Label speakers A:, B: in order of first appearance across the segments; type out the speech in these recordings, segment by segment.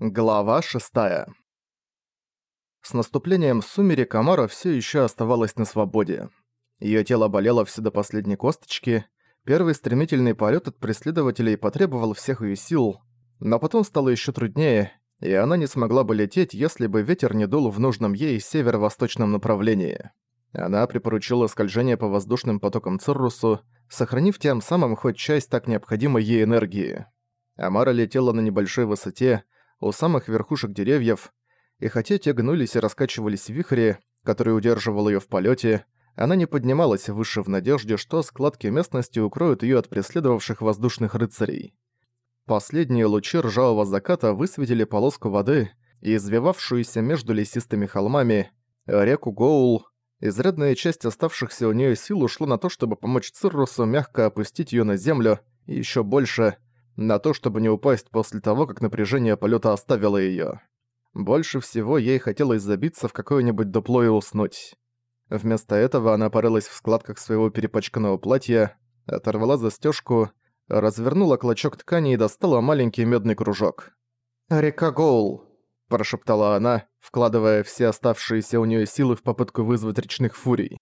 A: Глава 6 С наступлением сумерек Амара все еще оставалась на свободе. Ее тело болело все до последней косточки. Первый стремительный полет от преследователей потребовал всех ее сил, но потом стало еще труднее, и она не смогла бы лететь, если бы ветер не дул в нужном ей северо-восточном направлении. Она припоручила скольжение по воздушным потокам Циррусу, сохранив тем самым хоть часть так необходимой ей энергии. Амара летела на небольшой высоте, у самых верхушек деревьев, и хотя те гнулись и раскачивались в вихре, который удерживал её в полёте, она не поднималась выше в надежде, что складки местности укроют её от преследовавших воздушных рыцарей. Последние лучи ржавого заката высветили полоску воды извивавшуюся между лесистыми холмами реку Гоул. Изрядная часть оставшихся у неё сил ушла на то, чтобы помочь Циррусу мягко опустить её на землю, и ещё больше на то, чтобы не упасть после того, как напряжение полета оставило ее. Больше всего ей хотелось забиться в какое-нибудь дупло и уснуть. Вместо этого она порылась в складках своего перепачканного платья, оторвала застежку, развернула клочок ткани и достала маленький медный кружок. «Река Гоул», – прошептала она, вкладывая все оставшиеся у нее силы в попытку вызвать речных фурий.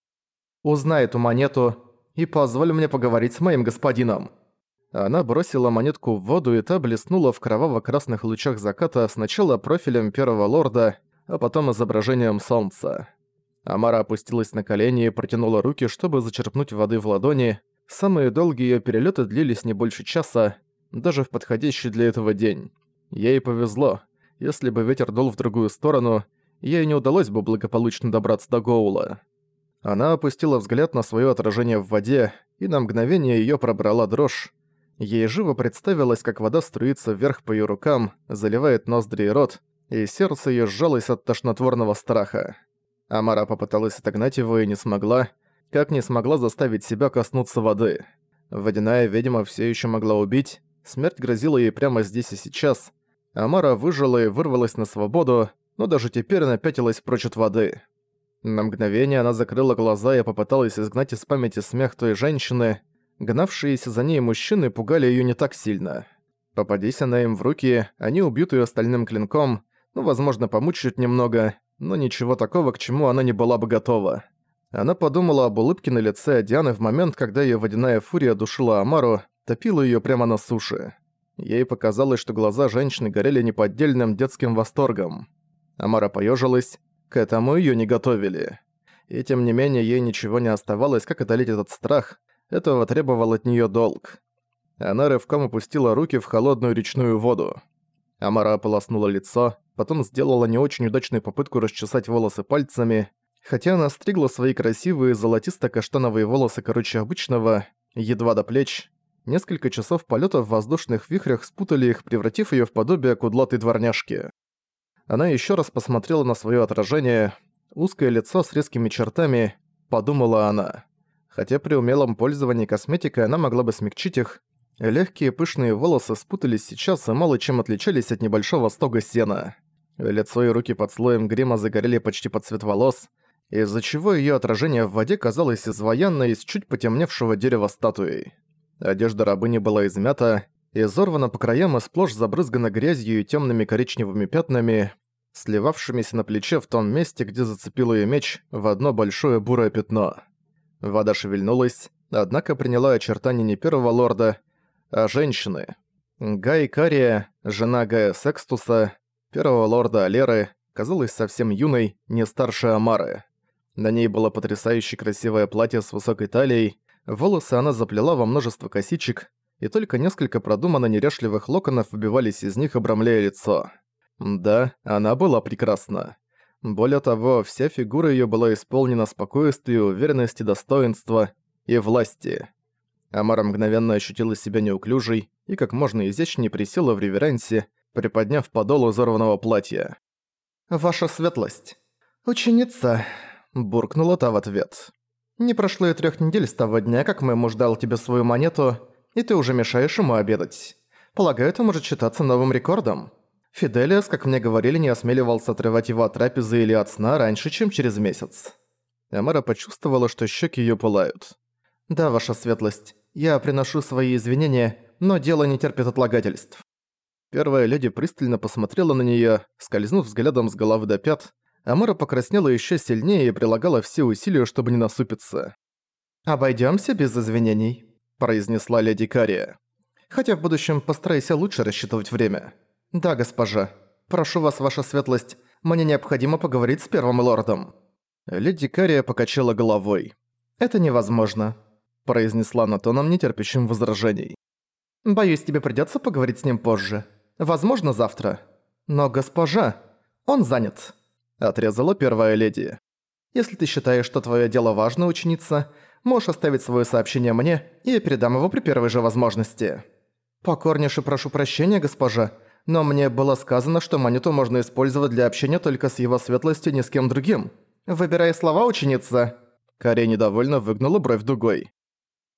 A: «Узнай эту монету и позволь мне поговорить с моим господином». Она бросила монетку в воду, и та блеснула в кроваво-красных лучах заката сначала профилем первого лорда, а потом изображением солнца. Амара опустилась на колени и протянула руки, чтобы зачерпнуть воды в ладони. Самые долгие её перелёты длились не больше часа, даже в подходящий для этого день. Ей повезло. Если бы ветер дул в другую сторону, ей не удалось бы благополучно добраться до Гоула. Она опустила взгляд на своё отражение в воде, и на мгновение её пробрала дрожь, Ей живо представилось, как вода струится вверх по её рукам, заливает ноздри и рот, и сердце её сжалось от тошнотворного страха. Амара попыталась отогнать его и не смогла, как не смогла заставить себя коснуться воды. Водяная ведьма всё ещё могла убить, смерть грозила ей прямо здесь и сейчас. Амара выжила и вырвалась на свободу, но даже теперь она пятилась прочь от воды. На мгновение она закрыла глаза и попыталась изгнать из памяти смех той женщины, Гнавшиеся за ней мужчины пугали её не так сильно. Попадись она им в руки, они убьют её стальным клинком, ну, возможно, помучают немного, но ничего такого, к чему она не была бы готова. Она подумала об улыбке на лице Дианы в момент, когда её водяная фурия душила Амару, топила её прямо на суше. Ей показалось, что глаза женщины горели неподдельным детским восторгом. Амара поёжилась, к этому её не готовили. И тем не менее, ей ничего не оставалось, как одолеть этот страх, этого требовал от неё долг. Она рывком опустила руки в холодную речную воду. Амара ополоснула лицо, потом сделала не очень удачную попытку расчесать волосы пальцами, хотя она стригла свои красивые золотисто-каштановые волосы короче обычного, едва до плеч. Несколько часов полёта в воздушных вихрях спутали их, превратив её в подобие кудлатой дворняжки. Она ещё раз посмотрела на своё отражение, узкое лицо с резкими чертами, подумала она. Хотя при умелом пользовании косметикой она могла бы смягчить их, легкие пышные волосы спутались сейчас и мало чем отличались от небольшого стога сена. Лицо и руки под слоем грима загорели почти под цвет волос, из-за чего её отражение в воде казалось изваянной из чуть потемневшего дерева статуей. Одежда рабыни была измята, изорвана по краям и сплошь забрызгана грязью и тёмными коричневыми пятнами, сливавшимися на плече в том месте, где зацепил её меч, в одно большое бурое пятно. Вода шевельнулась, однако приняла очертания не первого лорда, а женщины. Гай Кария, жена Гая Секстуса, первого лорда Алеры, казалась совсем юной, не старше Амары. На ней было потрясающе красивое платье с высокой талией, волосы она заплела во множество косичек, и только несколько продуманно неряшливых локонов выбивались из них, обрамляя лицо. Да, она была прекрасна. Более того, вся фигура её была исполнена спокойствия, уверенности, достоинства и власти. Амара мгновенно ощутила себя неуклюжей и как можно изящнее присела в реверансе, приподняв подол изорванного платья. «Ваша светлость». «Ученица», — буркнула та в ответ. «Не прошло и трёх недель с того дня, как мой муж дал тебе свою монету, и ты уже мешаешь ему обедать. Полагаю, это может считаться новым рекордом». Фиделиас, как мне говорили, не осмеливался отрывать его от трапезы или от сна раньше, чем через месяц. Амара почувствовала, что щеки её пылают. «Да, ваша светлость, я приношу свои извинения, но дело не терпит отлагательств». Первая леди пристально посмотрела на неё, скользнув взглядом с головы до пят, Амара покраснела ещё сильнее и прилагала все усилия, чтобы не насупиться. «Обойдёмся без извинений», – произнесла леди Кария. «Хотя в будущем постарайся лучше рассчитывать время». «Да, госпожа. Прошу вас, ваша светлость, мне необходимо поговорить с первым лордом». Леди Кария покачала головой. «Это невозможно», – произнесла она тоном, нетерпящим возражений. «Боюсь, тебе придётся поговорить с ним позже. Возможно, завтра. Но госпожа, он занят», – отрезала первая леди. «Если ты считаешь, что твоё дело важно, ученица, можешь оставить свое сообщение мне, и я передам его при первой же возможности». «Покорнейше прошу прощения, госпожа, но мне было сказано, что монету можно использовать для общения только с его светлостью, ни с кем другим. Выбирай слова, ученица». Кария недовольно выгнула бровь дугой.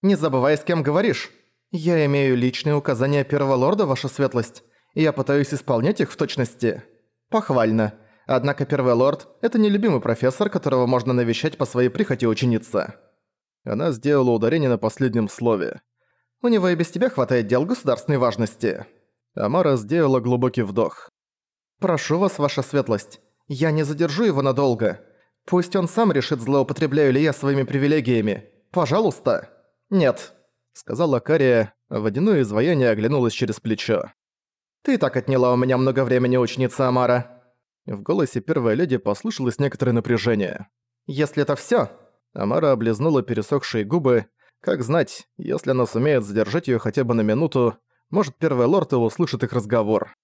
A: «Не забывай, с кем говоришь. Я имею личные указания первого лорда, ваша светлость, и я пытаюсь исполнять их в точности. Похвально. Однако первый лорд – это нелюбимый профессор, которого можно навещать по своей прихоти ученица». Она сделала ударение на последнем слове. «У него и без тебя хватает дел государственной важности». Амара сделала глубокий вдох. «Прошу вас, ваша светлость, я не задержу его надолго. Пусть он сам решит, злоупотребляю ли я своими привилегиями. Пожалуйста». «Нет», — сказала Кария, водяное изваяние оглянулось через плечо. «Ты так отняла у меня много времени, ученица Амара». В голосе первой леди послышалось некоторое напряжение. «Если это всё, Амара облизнула пересохшие губы. Как знать, если она сумеет задержать её хотя бы на минуту, может, первый лорд и услышит их разговор.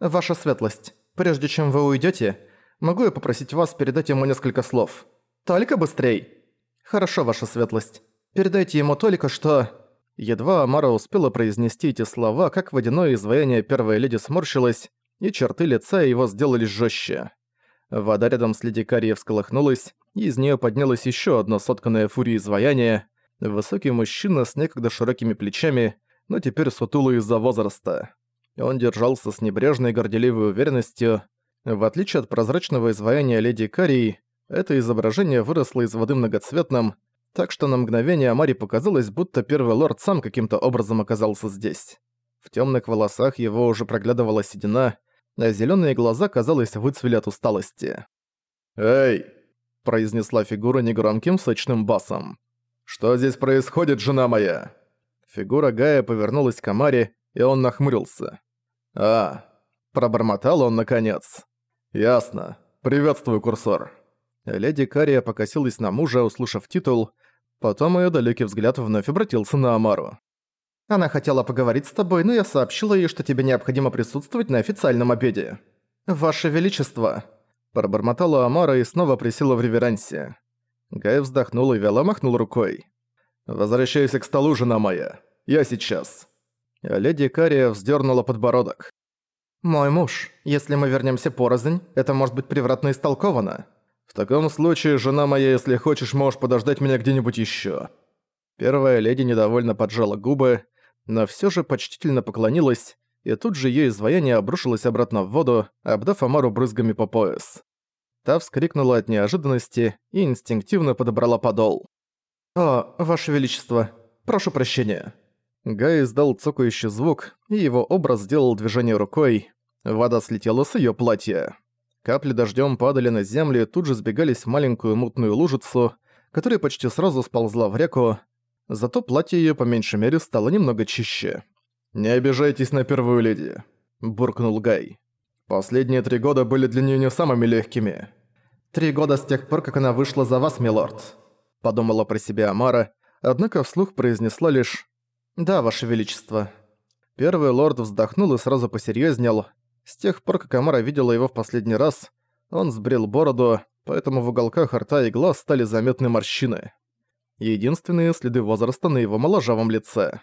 A: «Ваша светлость, прежде чем вы уйдёте, могу я попросить вас передать ему несколько слов? Только быстрей!» «Хорошо, ваша светлость. Передайте ему только, что...» Едва Амара успела произнести эти слова, как водяное изваяние первой леди сморщилось, и черты лица его сделались жестче. Вода рядом с леди Карией всколыхнулась, и из нее поднялось еще одно сотканное фурией изваяние. Высокий мужчина с некогда широкими плечами, но теперь сутулый из-за возраста. Он держался с небрежной горделивой уверенностью. В отличие от прозрачного изваяния леди Карии, это изображение выросло из воды многоцветным, так что на мгновение Амари показалось, будто первый лорд сам каким-то образом оказался здесь. В темных волосах его уже проглядывала седина, а зеленые глаза, казалось, выцвели от усталости. «Эй!» – произнесла фигура негромким сочным басом. «Что здесь происходит, жена моя?» Фигура Гая повернулась к Амаре, и он нахмурился. «А, пробормотал он наконец. Ясно. Приветствую, курсор». Леди Кария покосилась на мужа, услышав титул, потом её далекий взгляд вновь обратился на Амару. Она хотела поговорить с тобой, но я сообщила ей, что тебе необходимо присутствовать на официальном обеде. Ваше Величество!» Пробормотала Амара и снова присела в реверансе. Гай вздохнул и вяло махнул рукой. «Возвращайся к столу, жена моя. Я сейчас». Леди Кария вздернула подбородок. «Мой муж, если мы вернемся порознь, это может быть превратно истолковано. В таком случае, жена моя, если хочешь, можешь подождать меня где-нибудь еще. Первая леди недовольно поджала губы, но все же почтительно поклонилась, и тут же ее изваяние обрушилось обратно в воду, обдав Амару брызгами по пояс. Та вскрикнула от неожиданности и инстинктивно подобрала подол. «О, Ваше Величество, прошу прощения». Гай издал цокающий звук, и его образ сделал движение рукой. Вода слетела с ее платья. Капли дождем падали на землю и тут же сбегались в маленькую мутную лужицу, которая почти сразу сползла в реку, Зато платье её по меньшей мере стало немного чище. «Не обижайтесь на первую леди», – буркнул Гай. «Последние три года были для неё не самыми легкими». «Три года с тех пор, как она вышла за вас, милорд», – подумала про себя Амара, однако вслух произнесла лишь «Да, ваше величество». Первый лорд вздохнул и сразу посерьёзнел. С тех пор, как Амара видела его в последний раз, он сбрил бороду, поэтому в уголках рта и глаз стали заметны морщины единственные следы возраста на его моложавом лице.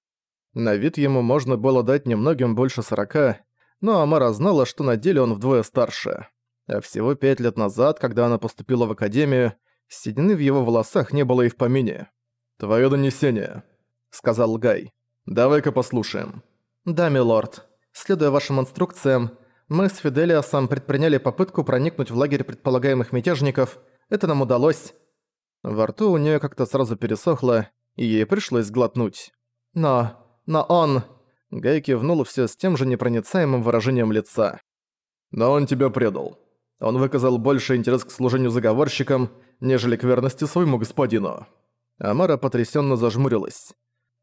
A: На вид ему можно было дать немногим больше сорока, но Амара знала, что на деле он вдвое старше. А всего пять лет назад, когда она поступила в академию, седины в его волосах не было и в помине. «Твоё донесение», — сказал Гай. «Давай-ка послушаем». «Да, милорд. Следуя вашим инструкциям, мы с Фиделиасом предприняли попытку проникнуть в лагерь предполагаемых мятежников. Это нам удалось. Во рту у нее как-то сразу пересохло, и ей пришлось сглотнуть. «Но... но он...» Гай кивнул все с тем же непроницаемым выражением лица. «Но он тебя предал. Он выказал больше интерес к служению заговорщикам, нежели к верности своему господину». Амара потрясенно зажмурилась.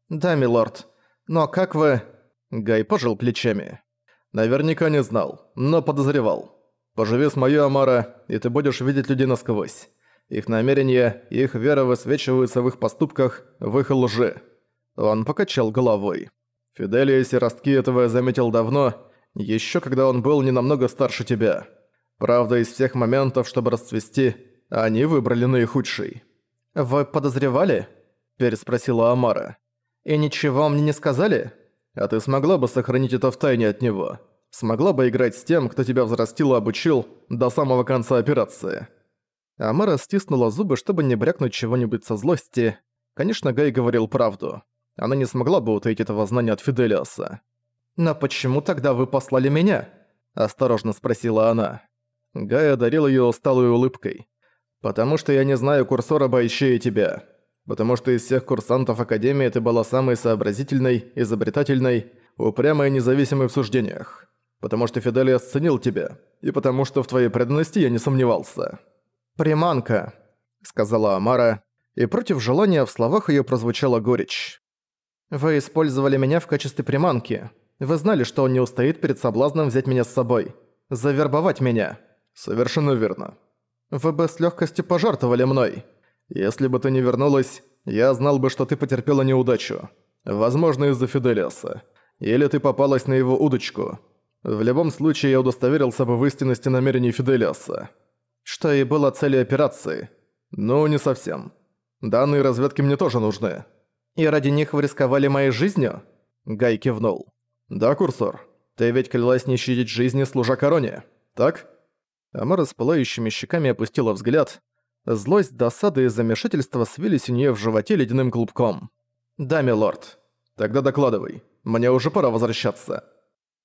A: «Да, милорд. Но как вы...» Гай пожал плечами. «Наверняка не знал, но подозревал. Поживи с моей Амара, и ты будешь видеть людей насквозь. Их намерения, их вера высвечиваются в их поступках, в их лжи». Он покачал головой. «Фиделиус и ростки этого я заметил давно, еще когда он был не намного старше тебя. Правда, из всех моментов, чтобы расцвести, они выбрали наихудший».
B: «Вы подозревали?» – переспросила Амара. «И ничего мне не сказали?»
A: «А ты смогла бы сохранить это в тайне от него? Смогла бы играть с тем, кто тебя взрастил и обучил, до самого конца операции?» Амара стиснула зубы, чтобы не брякнуть чего-нибудь со злости. Конечно, Гай говорил правду. Она не смогла бы утаить этого знания от Фиделиоса.
B: «Но почему тогда вы послали меня?» – осторожно спросила она.
A: Гай одарил её усталой улыбкой. «Потому что я не знаю курсора бойче и тебя. Потому что из всех курсантов Академии ты была самой сообразительной, изобретательной, упрямой и независимой в суждениях. Потому что Фиделия оценил тебя. И потому что в твоей преданности я не сомневался».
B: «Приманка», — сказала Амара, и против желания в словах её прозвучала горечь. «Вы использовали меня в качестве приманки. Вы знали, что он не устоит перед соблазном взять меня с собой. Завербовать меня».
A: «Совершенно верно.
B: Вы бы с легкостью пожертвовали мной.
A: Если бы ты не вернулась, я знал бы, что ты потерпела неудачу. Возможно, из-за Фиделиаса. Или ты попалась на его удочку. В любом случае, я удостоверился бы в истинности намерений Фиделиаса.
B: Что и было целью операции.
A: Ну, не совсем. Данные разведки мне тоже нужны.
B: И ради них вы рисковали моей жизнью?
A: Гай кивнул. Да, курсор. Ты ведь клялась не щадить жизни, служа короне. Так? Амара с пылающими щеками опустила взгляд. Злость, досада и замешательство свились у нее в животе ледяным клубком.
B: «Да, милорд.
A: Тогда докладывай. Мне уже пора возвращаться».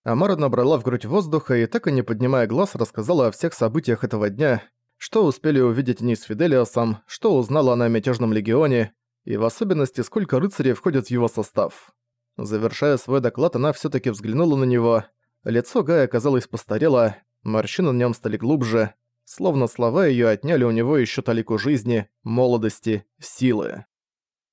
B: Амара набрала в грудь воздуха и, так и не поднимая глаз, рассказала о всех событиях этого дня, что успели увидеть они с Фиделиосом, что узнала она о мятежном легионе, и в особенности, сколько рыцарей входят в его состав. Завершая свой доклад, она все таки взглянула на него. Лицо Гая, казалось, постарело, Морщины на нем стали глубже, словно слова ее отняли у него еще талику жизни, молодости, силы.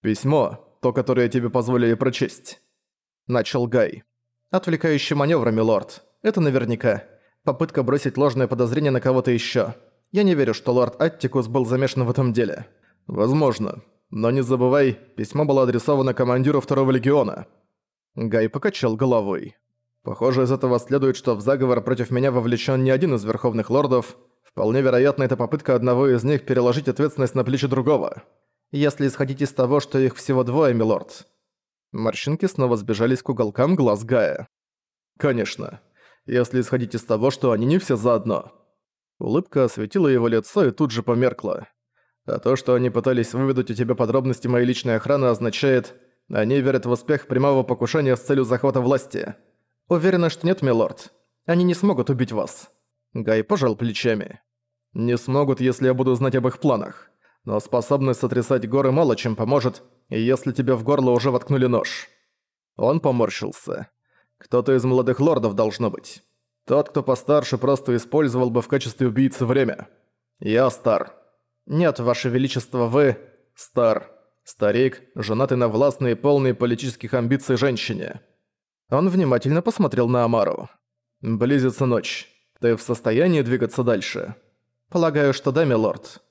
A: «Письмо, то, которое тебе позволили прочесть», — начал Гай.
B: «Отвлекающий маневр, милорд. Это наверняка. Попытка бросить ложное подозрение на кого-то еще. Я не верю, что лорд Аттикус был замешан в этом деле».
A: «Возможно. Но не забывай, письмо было адресовано командиру второго легиона».
B: Гай покачал головой.
A: Похоже, из этого следует, что в заговор против меня вовлечен не один из верховных лордов. Вполне вероятно, это попытка одного из них переложить ответственность на плечи другого.
B: Если исходить из того, что их всего двое, милорд.
A: Морщинки снова сбежались к уголкам глаз Гая. Конечно. Если исходить из того, что они не все заодно. Улыбка осветила его лицо и тут же померкла. А то, что они пытались выведать у тебя подробности моей личной охраны, означает, они верят в успех прямого покушения с целью захвата власти.
B: «Уверена, что нет, милорд. Они не смогут убить вас».
A: Гай пожал плечами. «Не смогут, если я буду знать об их планах. Но способность сотрясать горы мало чем поможет, если тебе в горло уже воткнули нож». Он поморщился. «Кто-то из молодых лордов должно быть. Тот, кто постарше, просто использовал бы в качестве убийцы время. Я стар».
B: «Нет, ваше величество, вы...»
A: «Стар. Старик, женатый на властной и полной политических амбиций женщине». Он внимательно посмотрел на Амару. «Близится ночь. Ты в состоянии двигаться дальше?»
B: «Полагаю, что да, милорд».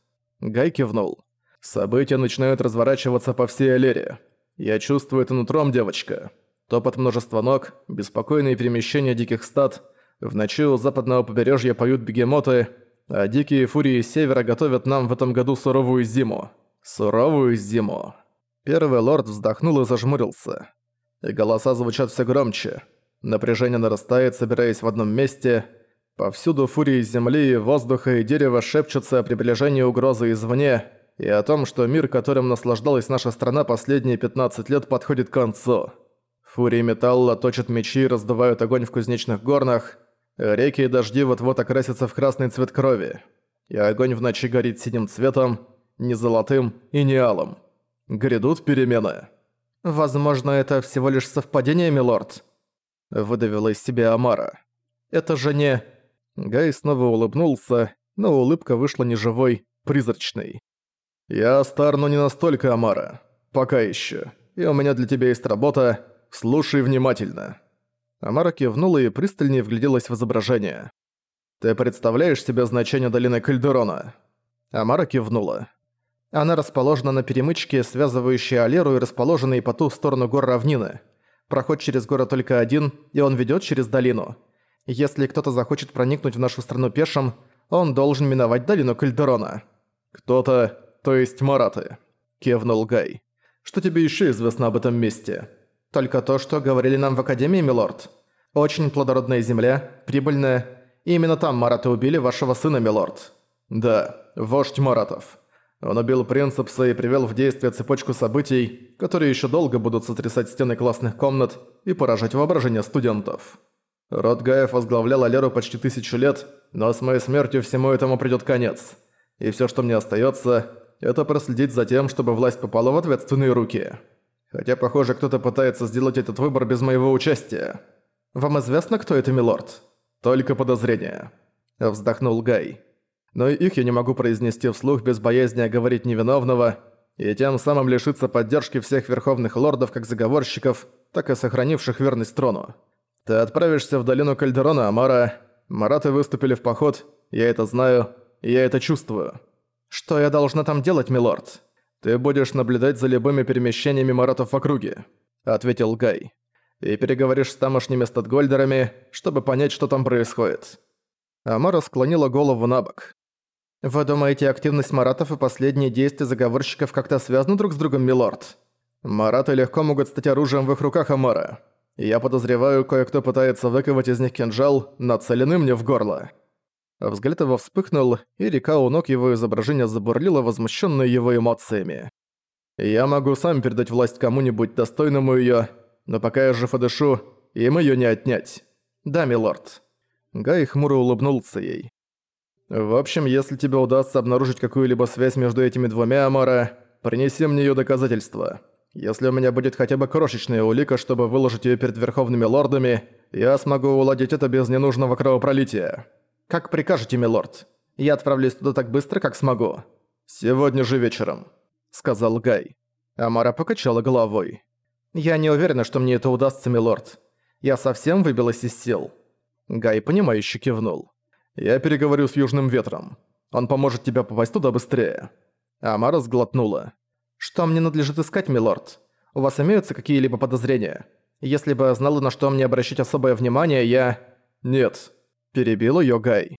A: Гай кивнул. «События начинают разворачиваться по всей Алере. Я чувствую это нутром, девочка. Топот множества ног, беспокойные перемещения диких стад. В ночи у западного побережья поют бегемоты, а дикие фурии севера готовят нам в этом году суровую зиму. Суровую зиму». Первый лорд вздохнул и зажмурился голоса звучат все громче. Напряжение нарастает, собираясь в одном месте. Повсюду фурии земли, воздуха и дерева шепчутся о приближении угрозы извне и о том, что мир, которым наслаждалась наша страна последние 15 лет, подходит к концу. Фурии металла точат мечи и раздувают огонь в кузнечных горнах. Реки и дожди вот-вот окрасятся в красный цвет крови. И огонь в ночи горит синим цветом, не золотым и не алым. Грядут перемены.
B: «Возможно, это всего лишь совпадение, милорд?»
A: — выдавила из себя Амара. «Это же не...» Гай снова улыбнулся, но улыбка вышла неживой, призрачной. «Я стар, но не настолько, Амара. Пока еще. И у меня для тебя есть работа. Слушай внимательно». Амара кивнула и пристальнее вгляделась в изображение. «Ты представляешь себе значение долины Кальдерона?» Амара кивнула. Она расположена на перемычке, связывающей Алеру и расположенной по ту сторону гор равнины. Проход через город только один, и он ведет через долину. Если кто-то захочет проникнуть в нашу страну пешим, он должен миновать долину Кальдерона. «Кто-то, то есть Мараты», — кивнул Гай. «Что тебе еще известно об этом месте?» «Только то, что говорили нам в Академии, милорд. Очень плодородная земля, прибыльная. И именно там Мараты убили вашего сына, милорд». «Да, вождь Маратов». Он убил Принцепса и привел в действие цепочку событий, которые еще долго будут сотрясать стены классных комнат и поражать воображение студентов. Род Гаев возглавлял Алеру почти тысячу лет, но с моей смертью всему этому придёт конец. И всё, что мне остаётся, это проследить за тем, чтобы власть попала в ответственные руки. Хотя, похоже, кто-то пытается сделать этот выбор без моего участия. Вам известно, кто это, милорд? Только подозрение. Вздохнул Гай. Но их я не могу произнести вслух без боязни оговорить невиновного, и тем самым лишиться поддержки всех верховных лордов как заговорщиков, так и сохранивших верность трону. Ты отправишься в долину Кальдерона, Амара. Мараты выступили в поход, я это знаю, я это чувствую. Что я должна там делать, милорд? Ты будешь наблюдать за любыми перемещениями маратов в округе, ответил Гай. И переговоришь с тамошними статгольдерами, чтобы понять, что там происходит. Амара склонила голову на бок. «Вы думаете, активность маратов и последние действия заговорщиков как-то связаны друг с другом, милорд? Мараты легко могут стать оружием в их руках, Амара. Я подозреваю, кое-кто пытается выковать из них кинжал, нацеленный мне в горло». Взгляд его вспыхнул, и река у ног его изображения забурлила, возмущенная его эмоциями. «Я могу сам передать власть кому-нибудь достойному её, но пока я жив и дышу, им её не отнять. Да, милорд». Гай хмуро улыбнулся ей. «В общем, если тебе удастся обнаружить какую-либо связь между этими двумя, Амара, принеси мне её доказательства. Если у меня будет хотя бы крошечная улика, чтобы выложить её перед верховными лордами, я смогу уладить это без ненужного кровопролития. Как прикажете, милорд. Я отправлюсь туда так быстро, как смогу. Сегодня же вечером», — сказал Гай. Амара покачала головой. «Я не уверена, что мне это удастся, милорд. Я совсем выбилась из сил». Гай, понимающе кивнул. «Я переговорю с Южным Ветром. Он поможет тебе попасть туда быстрее». Амара сглотнула. «Что мне надлежит искать, милорд? У вас имеются какие-либо подозрения? Если бы знала, на что мне обращать особое внимание, я...» «Нет», — перебил её Гай.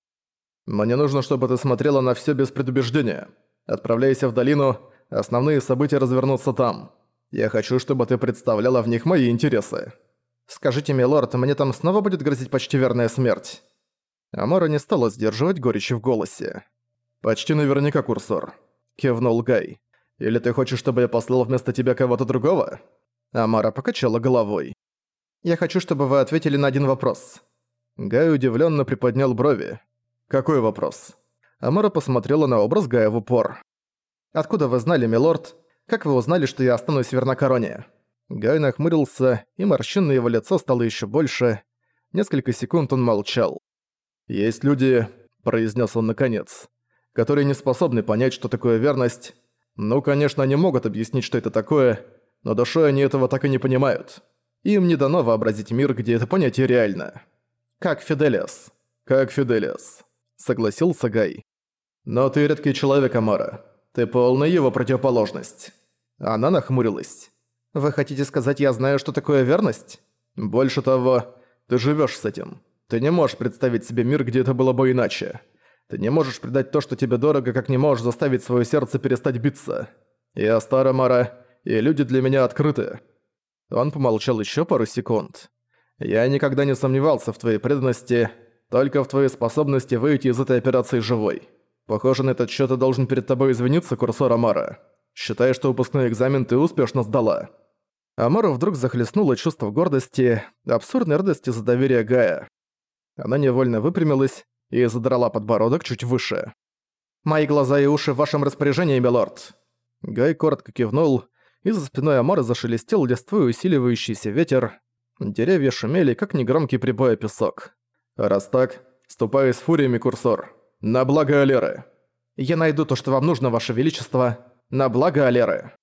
A: «Мне нужно, чтобы ты смотрела на всё без предубеждения. Отправляйся в долину, основные события развернутся там. Я хочу, чтобы ты представляла в них мои интересы». «Скажите, милорд, мне там снова будет грозить почти верная смерть?» Амара не стала сдерживать горечи в голосе. «Почти наверняка, курсор», — кивнул Гай. Или ты хочешь, чтобы я послал вместо тебя кого-то другого?» Амара покачала головой. «Я хочу, чтобы вы ответили на один вопрос». Гай удивленно приподнял брови. «Какой вопрос?» Амара посмотрела на образ Гая в упор. «Откуда вы знали, милорд? Как вы узнали, что я останусь в Вернокороне?» Гай нахмурился, и морщин на его лицо стало еще больше. Несколько секунд он молчал. «Есть люди», — произнес он наконец, — «которые не способны понять, что такое верность, ну, конечно, они могут объяснить, что это такое, но душой они этого так и не понимают. Им не дано вообразить мир, где это понятие реально. Как Фиделиас. Как Фиделиас. Согласился Гай. Но ты редкий человек, Амара. Ты полная его противоположность. Она нахмурилась. Вы хотите сказать, я знаю, что такое верность? Больше того, ты живешь с этим. Ты не можешь представить себе мир, где это было бы иначе. Ты не можешь предать то, что тебе дорого, как не можешь заставить свое сердце перестать биться. Я стара Мара, и люди для меня открыты». Он помолчал еще пару секунд. «Я никогда не сомневался в твоей преданности, только в твоей способности выйти из этой операции живой. Похоже, на этот счет я должен перед тобой извиниться, курсор Амара. Считай, что выпускной экзамен ты успешно сдала». Амару вдруг захлестнуло чувство гордости, абсурдной радости за доверие Гая. Она невольно выпрямилась, и задрала подбородок чуть выше. «Мои глаза и уши в вашем распоряжении, милорд!» Гай коротко кивнул, и за спиной Амара зашелестел листвой усиливающийся ветер. Деревья шумели, как негромкий прибой песок.
B: «Раз так, ступай с фуриями, курсор. На благо Алеры!»
A: «Я найду то, что вам нужно, Ваше Величество. На благо Алеры!»